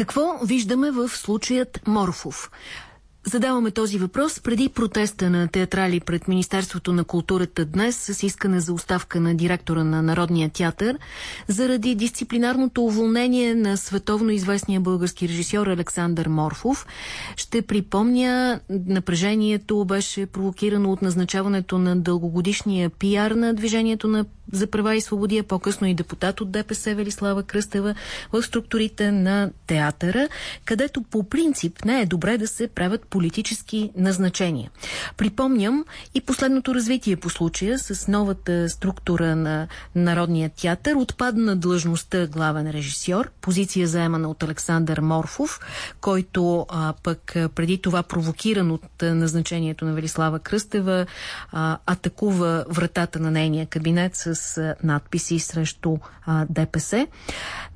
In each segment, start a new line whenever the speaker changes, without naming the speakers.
Какво виждаме в случаят Морфов? Задаваме този въпрос преди протеста на театрали пред Министерството на културата днес с искане за оставка на директора на Народния театър заради дисциплинарното уволнение на световно известния български режисьор Александър Морфов. Ще припомня, напрежението беше провокирано от назначаването на дългогодишния пиар на движението на за права и свободи, а по-късно и депутат от ДПС Велислава Кръстева в структурите на театъра, където по принцип не е добре да се правят политически назначения. Припомням и последното развитие по случая с новата структура на Народния театър. Отпадна длъжността главен режисьор, позиция заемана от Александър Морфов, който а, пък преди това провокиран от назначението на Велислава Кръстева а, атакува вратата на нейния кабинет с с надписи срещу а, ДПС,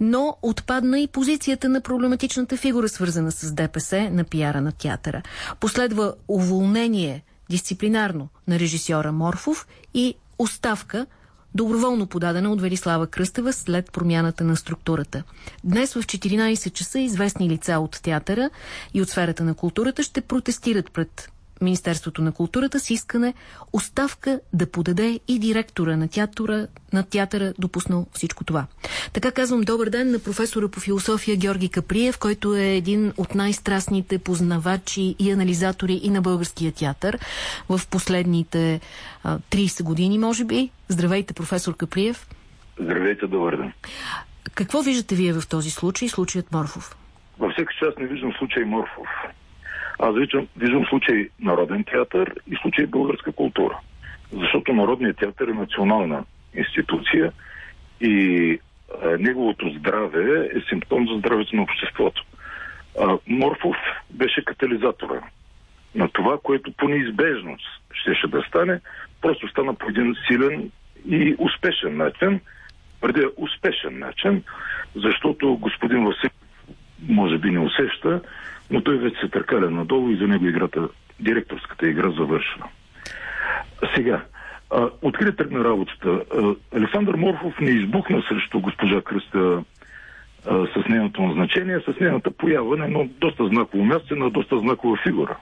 но отпадна и позицията на проблематичната фигура, свързана с ДПС на пиара на театъра. Последва уволнение дисциплинарно на режисьора Морфов и оставка доброволно подадена от Велислава Кръстева след промяната на структурата. Днес в 14 часа известни лица от театъра и от сферата на културата ще протестират пред Министерството на културата с искане оставка да подаде и директора на театъра, на театъра допуснал всичко това. Така казвам добър ден на професора по философия Георги Каприев, който е един от най-страстните познавачи и анализатори и на българския театър в последните а, 30 години, може би. Здравейте, професор Каприев.
Здравейте, добър ден.
Какво виждате вие в този случай, случаят Морфов?
Във всеки част не виждам случай Морфов. Аз виждам, виждам случай Народен театър и случай българска култура. Защото Народният театър е национална институция и а, неговото здраве е симптом за здравето на обществото. А, Морфов беше катализатора на това, което по неизбежност щеше да стане, просто стана по един силен и успешен начин, преди успешен начин, защото господин Васил може би не усеща, но той вече се търкаля надолу и за него играта, директорската игра завършва. Сега, откъде тръгна работата? Александър Морфов не избухна срещу госпожа Кръста с нейното назначение, с нейната поява на едно доста знаково място, на доста знакова фигура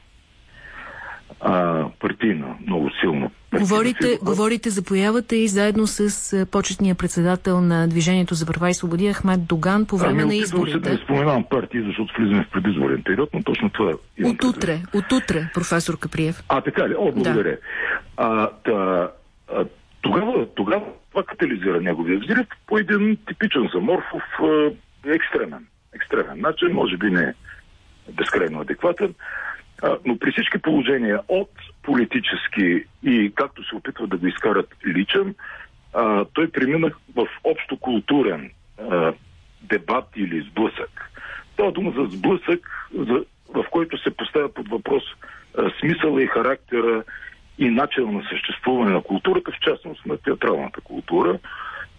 а, партийна, много силно.
Говорите, фигура. говорите за появата и заедно с почетния председател на Движението за права и свободи Ахмед Доган по време ами, на изборите.
Да не споменавам партии, защото влизаме в предизборен период, но точно това
е. От утре, от утре, професор Каприев.
А, така ли? О, благодаря. Да. А, та, а, тогава, тогава това катализира неговия взрив по един типичен за Морфов екстремен. Екстремен начин, може би не безкрайно адекватен но при всички положения от политически и както се опитват да го изкарат личен, а, той премина в общо културен а, дебат или сблъсък. Това дума за сблъсък, за, в който се поставя под въпрос а, смисъла и характера и начин на съществуване на културата, в частност на театралната култура.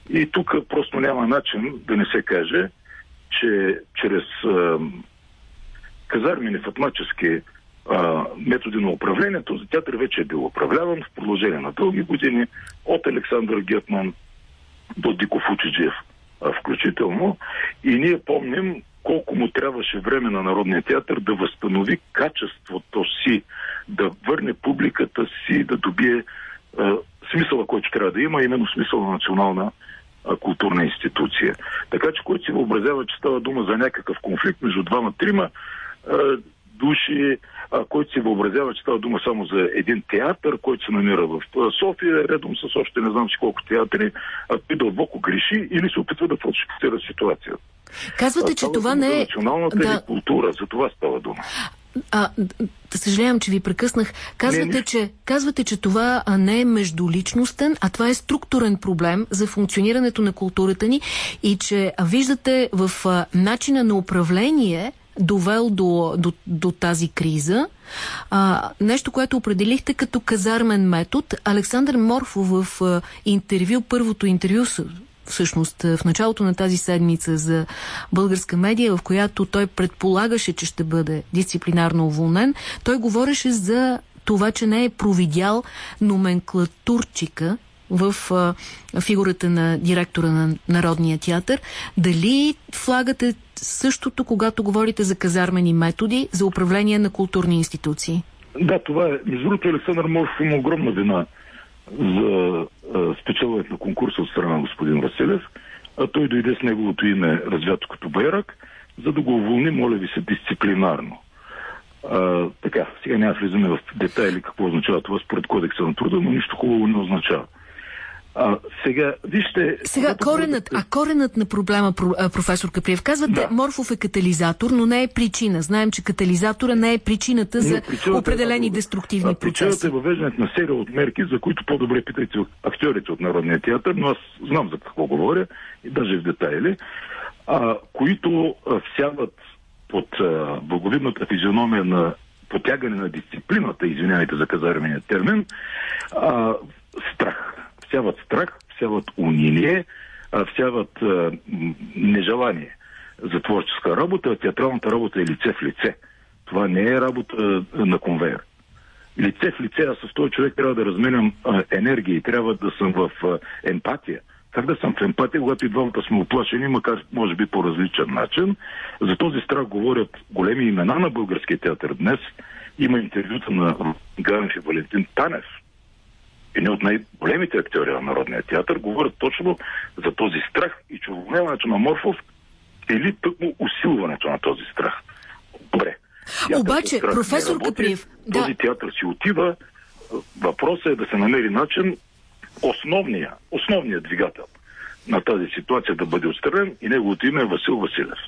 И тук просто няма начин да не се каже, че чрез а, казармени фатмачески методи на управление. Този театър вече е бил управляван в продължение на дълги години от Александър Гетман до Диков Учиджиев включително. И ние помним колко му трябваше време на Народния театър да възстанови качеството си, да върне публиката си, да добие а, смисъла, който трябва да има, именно смисъл на национална а, културна институция. Така че, който си въобразява, че става дума за някакъв конфликт между двама-трима, души, а, който си въобразява, че става дума само за един театър, който се намира в София, редом с още не знам си колко театри, а той дълбоко греши или се опитва да фалшифицира ситуацията.
Казвате, а, че това не е...
Националната да. култура, за това става дума.
А, да съжалявам, че ви прекъснах. Казвате, не, че, казвате, че това не е междуличностен, а това е структурен проблем за функционирането на културата ни и че виждате в а, начина на управление довел до, до, до тази криза. А, нещо, което определихте като казармен метод. Александър Морфов в интервю, първото интервю всъщност в началото на тази седмица за българска медия, в която той предполагаше, че ще бъде дисциплинарно уволнен, той говореше за това, че не е провидял номенклатурчика в фигурата на директора на Народния театър. Дали флагате същото, когато говорите за казармени методи за управление на културни институции?
Да, това е. Между другото, Александър Морфов има огромна вина за спечелването на конкурса от страна на господин Василев, а той дойде с неговото име развято като байрак, за да го уволни, моля ви се, дисциплинарно. А, така, сега няма влизаме в детайли какво означава това според кодекса на труда, но нищо хубаво не означава. А, сега, вижте...
Сега, коренът, а коренът на проблема, професор Каприев, казвате, да. Морфов е катализатор, но не е причина. Знаем, че катализатора не е причината за причината определени е, деструктивни а, процеси.
Причината е въвеждането на серия от мерки, за които по-добре питайте актьорите от Народния театър, но аз знам за какво говоря, и даже в детайли, а, които а, всяват под а, благовидната физиономия на потягане на дисциплината, извинявайте за казармения термин, а, страх всяват страх, всяват унилие, всяват нежелание за творческа работа, театралната работа е лице в лице. Това не е работа на конвейер. Лице в лице, аз с този човек трябва да разменям енергия и трябва да съм в емпатия. Как да съм в емпатия, когато и двамата сме оплашени, макар може би по различен начин. За този страх говорят големи имена на българския театър днес. Има интервюта на Ганев и Валентин Танев, едни от най-големите актьори на Народния театър, говорят точно за този страх и че уволняването на Морфов или тъкмо усилването на този страх. Добре.
Театър Обаче, професор Каприев...
Този да. театър си отива. Въпросът е да се намери начин основния, основният двигател на тази ситуация да бъде отстранен и неговото име е Васил Василев.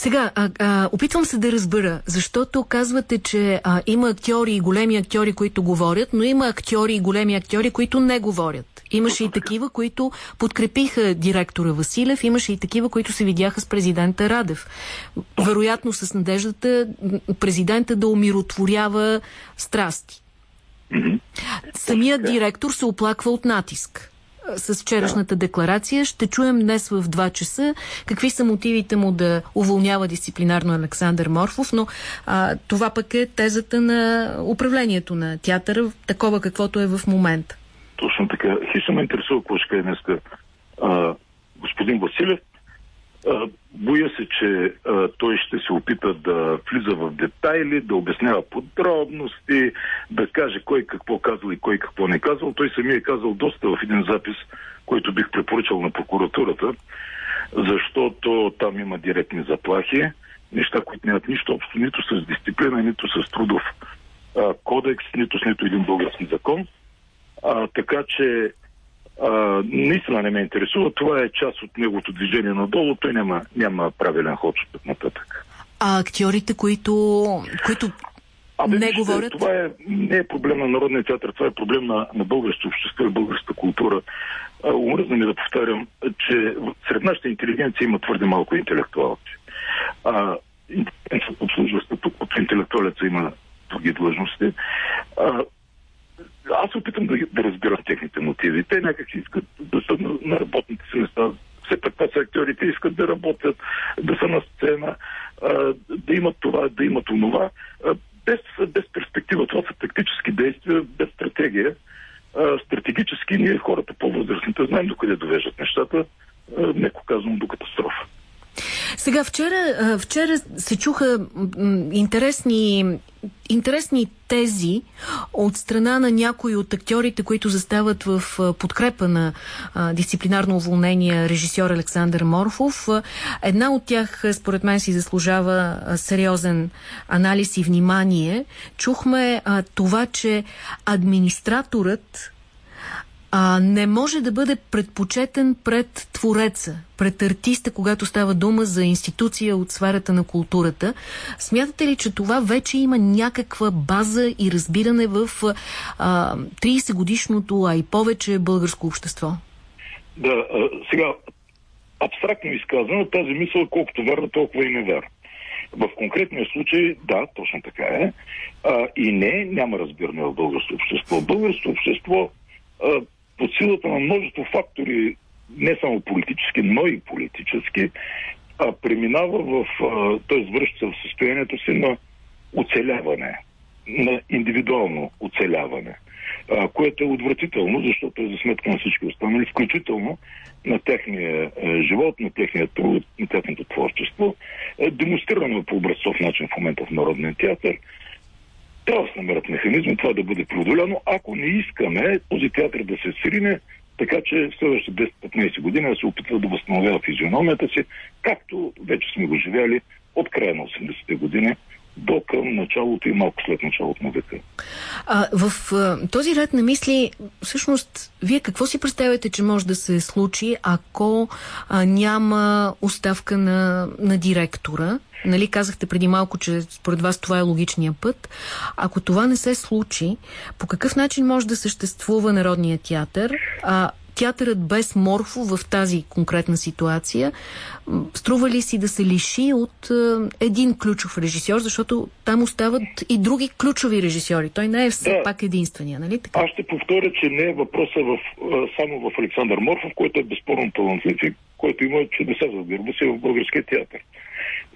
Сега, а, а, опитвам се да разбера, защото казвате, че а, има актьори и големи актьори, които говорят, но има актьори и големи актьори, които не говорят. Имаше и такива, които подкрепиха директора Василев, имаше и такива, които се видяха с президента Радев. Вероятно с надеждата президента да умиротворява страсти. Самият директор се оплаква от натиск с вчерашната декларация. Ще чуем днес в 2 часа какви са мотивите му да уволнява дисциплинарно Александър Морфов, но а, това пък е тезата на управлението на театъра, такова каквото е в момента.
Точно така. Хищно ме интересува какво ще каже днеска господин Василев. Боя се, че а, той ще се опита да влиза в детайли, да обяснява подробности, да каже кой какво казал и кой какво не казал. Той самия е казал доста в един запис, който бих препоръчал на прокуратурата, защото там има директни заплахи, неща, които нямат нищо общо нито с дисциплина, нито с трудов а, кодекс, нито с нито един български закон. А, така че а, наистина не ме интересува. Това е част от неговото движение надолу. Той няма, няма правилен ход от нататък.
А актьорите, които, които Абе, не вижте, говорят?
Това е, не е проблем на Народния театър, това е проблем на, на българското общество и българската култура. Умръзна ми да повтарям, че сред нашата интелигенция има твърде малко интелектуалци. А, интелигенцията обслужва тук от интелектуалеца има други длъжности. А, аз опитам да, да разбирам техните мотиви. Те някак искат да са на, на работните си места. Все пак това са актьорите, искат да работят, да са на сцена, а, да имат това, да имат онова. А, без, без перспектива. Това са тактически действия, без стратегия. А, стратегически ние, хората по-възрастните, знаем докъде довеждат нещата, а, неко казвам до катастрофа.
Сега, вчера, вчера се чуха интересни, интересни тези от страна на някои от актьорите, които застават в подкрепа на дисциплинарно уволнение режисьор Александър Морфов. Една от тях, според мен, си заслужава сериозен анализ и внимание. Чухме това, че администраторът а, не може да бъде предпочетен пред твореца, пред артиста, когато става дума за институция от сферата на културата. Смятате ли, че това вече има някаква база и разбиране в а, 30 годишното, а и повече българско общество?
Да, а, сега, абстрактно изказано, тази мисъл, колкото вярна, толкова и не вярна. В конкретния случай, да, точно така е. А, и не, няма разбиране в българското общество. Българското общество а, по силата на множество фактори, не само политически, но и политически, а, преминава в, т.е. връща в състоянието си на оцеляване, на индивидуално оцеляване. а, което е отвратително, защото е за сметка на всички останали, включително на техния е, живот, на техния труд, на техното творчество. Е, демонстрирано по образцов начин в момента в Народния театър. Трябва да се намерят механизми това да бъде преодоляно, ако не искаме този театър да се срине, така че в следващите 10-15 години да се опитва да възстановява физиономията си, както вече сме го живяли от края на 80-те години до към началото и малко след началото на века.
А, в а, този ред на мисли, всъщност, вие какво си представяте, че може да се случи, ако а, няма оставка на, на директора? Нали, казахте преди малко, че според вас това е логичният път. Ако това не се случи, по какъв начин може да съществува Народният театър? А, театърът без Морфо в тази конкретна ситуация струва ли си да се лиши от е, един ключов режисьор, защото там остават и други ключови режисьори. Той не е все да. пак единствения, нали така?
Аз ще повторя, че не е въпроса в, само в Александър Морфов, който е безспорно талантлив и който има чудеса за гърба си в българския театър.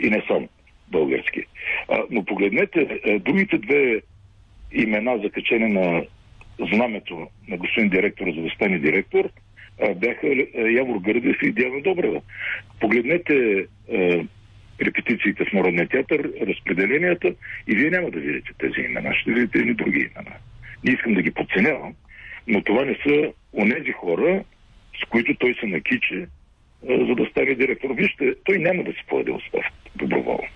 И не само български. А, но погледнете, другите две имена, закачени на знамето на господин директора, за да стане директор, бяха Явор Гърдев и Диана Добрева. Погледнете репетициите в Народния театър, разпределенията и вие няма да видите тези имена, ще видите и други имена. Не искам да ги подценявам, но това не са онези хора, с които той се накиче, за да стане директор. Вижте, той няма да си поеде оставка доброволно.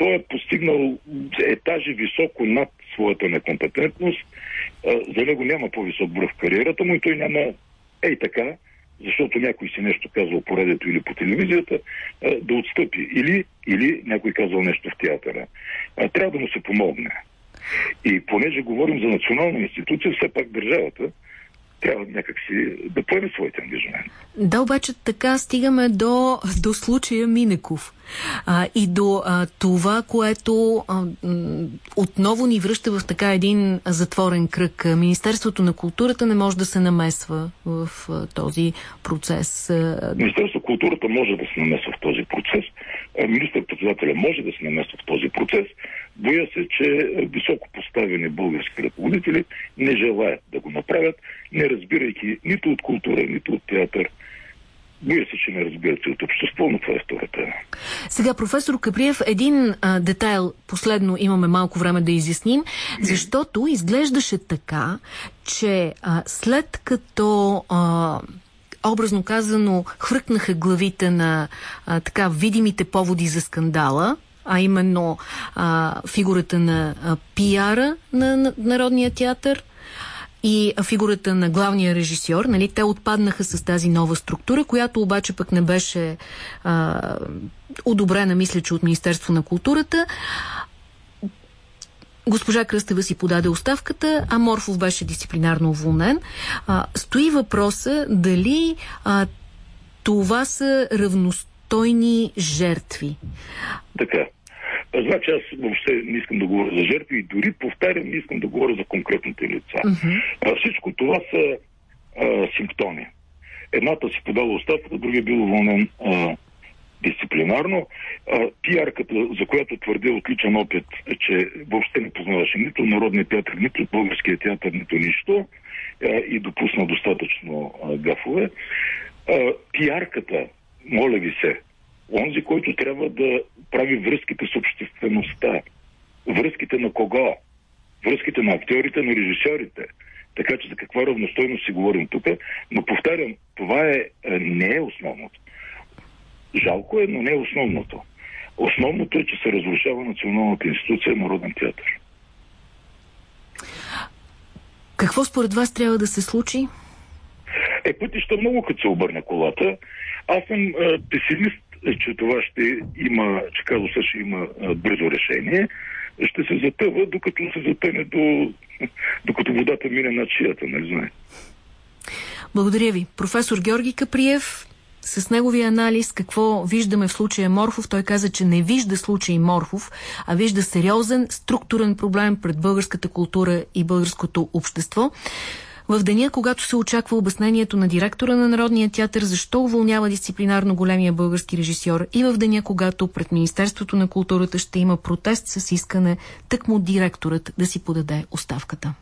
Той е постигнал етажи високо над своята некомпетентност. За него няма по-висок бръв в кариерата му и той няма ей така, защото някой си нещо казал по радиото или по телевизията, да отстъпи. Или, или някой казал нещо в театъра. Трябва да му се помогне. И понеже говорим за национална институция, все пак държавата трябва някакси да поеме своите ангажименти.
Да, обаче така стигаме до, до случая Минеков а, и до а, това, което а, отново ни връща в така един затворен кръг. Министерството на културата не може да се намесва в а, този процес.
Министерството на културата може да се намесва в този процес. Министър-председателя може да се намесва в този процес. Боя се, че високо поставени български ръководители не желаят да го направят, не разбирайки нито от култура, нито от театър, Боя се, че не разбирате от общество, но това е втората.
Сега, професор Каприев, един а, детайл последно имаме малко време да изясним, защото изглеждаше така, че а, след като а, образно казано хвъркнаха главите на а, така видимите поводи за скандала, а именно а, фигурата на а, пиара на, на Народния театър, и фигурата на главния режисьор, нали, те отпаднаха с тази нова структура, която обаче пък не беше а, одобрена, мисля, че от Министерство на културата. Госпожа Кръстева си подаде оставката, а Морфов беше дисциплинарно уволнен. А, стои въпроса дали а, това са равностойни жертви.
Така. Значи аз въобще не искам да говоря за жертви и дори повтарям, не искам да говоря за конкретните лица. Uh-huh. А, всичко това са а, симптоми. Едната си подала оставката, другия бил уволнен а, дисциплинарно. А, пиарката, за която твърдя отличен опит, е, че въобще не познаваше нито Народния театър, нито българския театър, нито нищо а, и допусна достатъчно а, гафове. А, пиарката, моля ви се, онзи, който трябва да прави връзките с обществеността. Връзките на кого? Връзките на актьорите, на режисьорите. Така че за каква равностойност си говорим тук. Но повтарям, това е, е, не е основното. Жалко е, но не е основното. Основното е, че се разрушава националната институция Народен театър.
Какво според вас трябва да се случи?
Е, пътища много, като се обърне колата. Аз съм е, песимист че това ще има, че казва ще има бързо решение, ще се затъва, докато се затъне до, докато водата мине над шията, нали знае.
Благодаря ви. Професор Георги Каприев, с неговия анализ какво виждаме в случая Морфов. Той каза, че не вижда случай Морфов, а вижда сериозен структурен проблем пред българската култура и българското общество. В деня, когато се очаква обяснението на директора на Народния театър, защо уволнява дисциплинарно големия български режисьор и в деня, когато пред Министерството на културата ще има протест с искане тъкмо директорът да си подаде оставката.